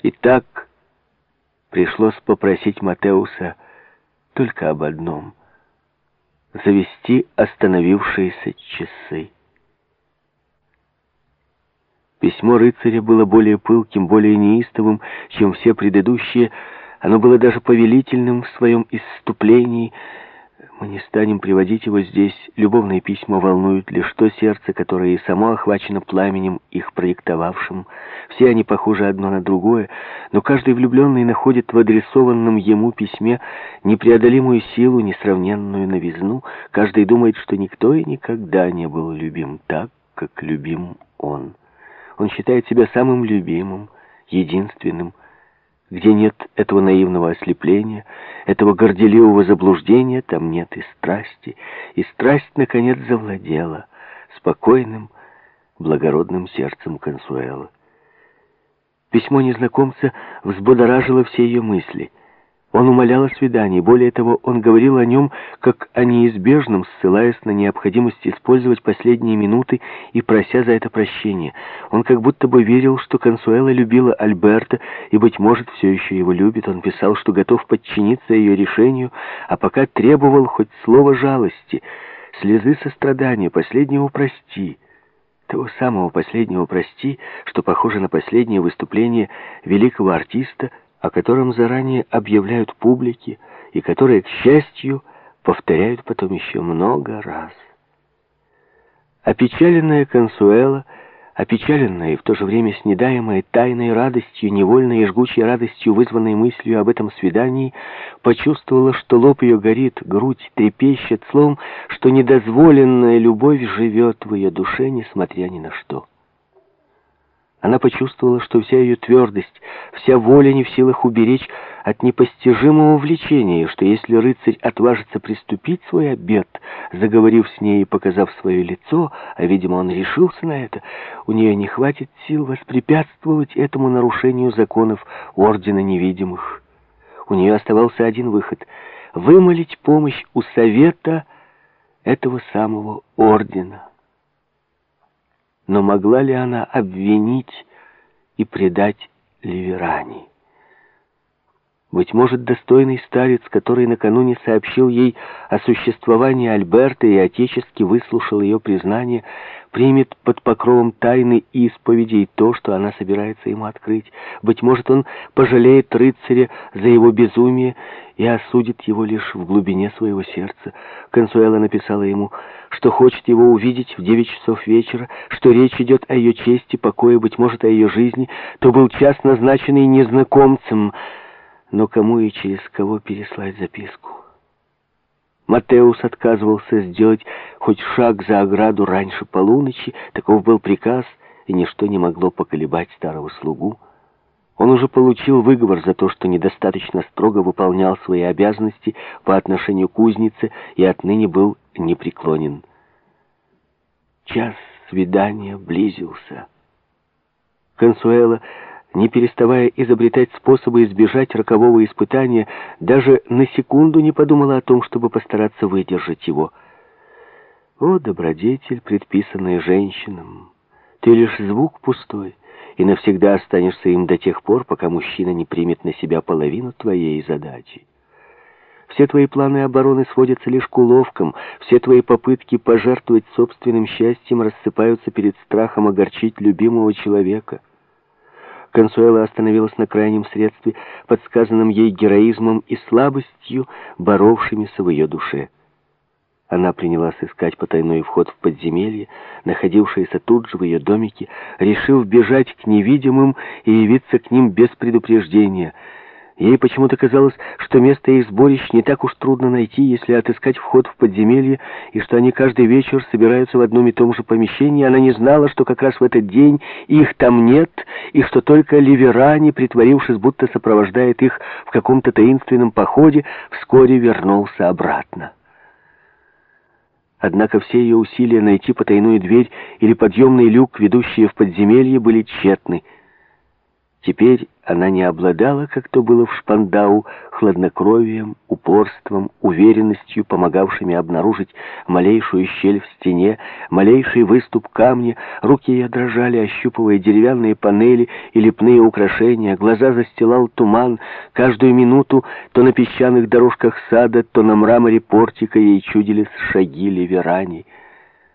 Итак, пришлось попросить Матеуса только об одном — завести остановившиеся часы. Письмо рыцаря было более пылким, более неистовым, чем все предыдущие. Оно было даже повелительным в своем исступлении — мы не станем приводить его здесь. Любовные письма волнуют лишь то сердце, которое и само охвачено пламенем, их проектовавшим. Все они похожи одно на другое, но каждый влюбленный находит в адресованном ему письме непреодолимую силу, несравненную новизну. Каждый думает, что никто и никогда не был любим так, как любим он. Он считает себя самым любимым, единственным, где нет этого наивного ослепления, этого горделивого заблуждения, там нет и страсти. И страсть, наконец, завладела спокойным, благородным сердцем Консуэла. Письмо незнакомца взбодоражило все ее мысли — он умолял о свидании. Более того, он говорил о нем как о неизбежном, ссылаясь на необходимость использовать последние минуты и прося за это прощения. Он как будто бы верил, что Консуэла любила Альберта и, быть может, все еще его любит. Он писал, что готов подчиниться ее решению, а пока требовал хоть слова жалости, слезы сострадания, последнего «прости». Того самого последнего «прости», что похоже на последнее выступление великого артиста – о котором заранее объявляют публике и которое, к счастью, повторяют потом еще много раз. Опечаленная Консуэла, опечаленная и в то же время снедаемая тайной радостью, невольной и жгучей радостью, вызванной мыслью об этом свидании, почувствовала, что лоб ее горит, грудь трепещет, словом, что недозволенная любовь живет в ее душе, несмотря ни на что. Она почувствовала, что вся ее твердость, вся воля не в силах уберечь от непостижимого влечения, что если рыцарь отважится приступить свой обет, заговорив с ней и показав свое лицо, а, видимо, он решился на это, у нее не хватит сил воспрепятствовать этому нарушению законов Ордена Невидимых. У нее оставался один выход — вымолить помощь у совета этого самого Ордена. Но могла ли она обвинить и предать Ливерани? Быть может, достойный старец, который накануне сообщил ей о существовании Альберта и отечески выслушал ее признание, примет под покровом тайны исповедей то, что она собирается ему открыть. Быть может, он пожалеет рыцаря за его безумие и осудит его лишь в глубине своего сердца. Консуэла написала ему, что хочет его увидеть в девять часов вечера, что речь идет о ее чести, покое, быть может, о ее жизни. То был час, назначенный незнакомцем, но кому и через кого переслать записку? Матеус отказывался сделать хоть шаг за ограду раньше полуночи, таков был приказ, и ничто не могло поколебать старого слугу. Он уже получил выговор за то, что недостаточно строго выполнял свои обязанности по отношению к кузнице и отныне был непреклонен. Час свидания близился. Консуэла не переставая изобретать способы избежать рокового испытания, даже на секунду не подумала о том, чтобы постараться выдержать его. О, добродетель, предписанная женщинам, ты лишь звук пустой, и навсегда останешься им до тех пор, пока мужчина не примет на себя половину твоей задачи. Все твои планы обороны сводятся лишь к уловкам, все твои попытки пожертвовать собственным счастьем рассыпаются перед страхом огорчить любимого человека. Консуэла остановилась на крайнем средстве, подсказанном ей героизмом и слабостью, боровшимися в ее душе. Она принялась искать потайной вход в подземелье, находившееся тут же в ее домике, решив бежать к невидимым и явиться к ним без предупреждения — Ей почему-то казалось, что место их сборищ не так уж трудно найти, если отыскать вход в подземелье, и что они каждый вечер собираются в одном и том же помещении. Она не знала, что как раз в этот день их там нет, и что только Ливерани, притворившись, будто сопровождает их в каком-то таинственном походе, вскоре вернулся обратно. Однако все ее усилия найти потайную дверь или подъемный люк, ведущие в подземелье, были тщетны. Теперь она не обладала, как то было в Шпандау, хладнокровием, упорством, уверенностью, помогавшими обнаружить малейшую щель в стене, малейший выступ камня. Руки ее дрожали, ощупывая деревянные панели и лепные украшения. Глаза застилал туман. Каждую минуту то на песчаных дорожках сада, то на мраморе портика ей чудились шаги Ливерани —